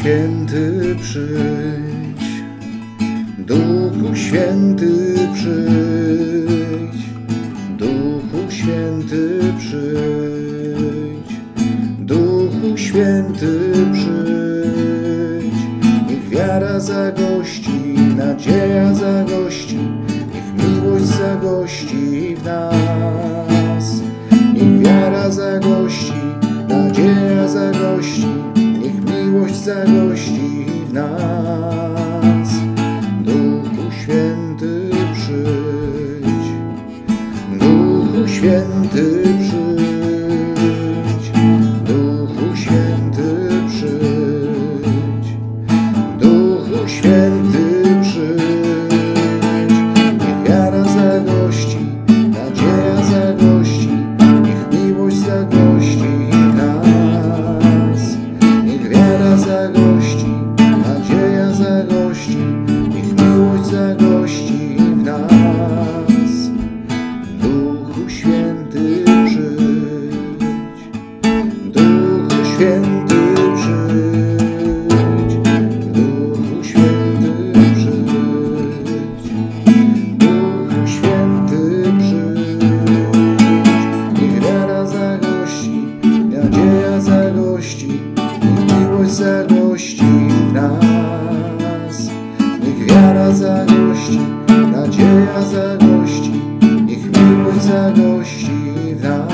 Święty przyjdź, Duchu Święty przyjdź, Duchu Święty przyjdź, Duchu Święty przyjdź. Niech wiara zagości, nadzieja zagości, niech miłość zagości w nas. Zagości w nas. Duchu Święty przyjdź, Duchu Święty przyjdź, Duchu Święty przyjdź, Duchu Święty miłość zagości w nas. Duchu Święty przyjdź, Duchu Święty przyjdź, Duchu Święty przyjdź, Duchu Święty przyjdź. Niech wiara zagości, nadzieja zagości, miłość zagości w nas. zagości, niech miłość zagości w nas.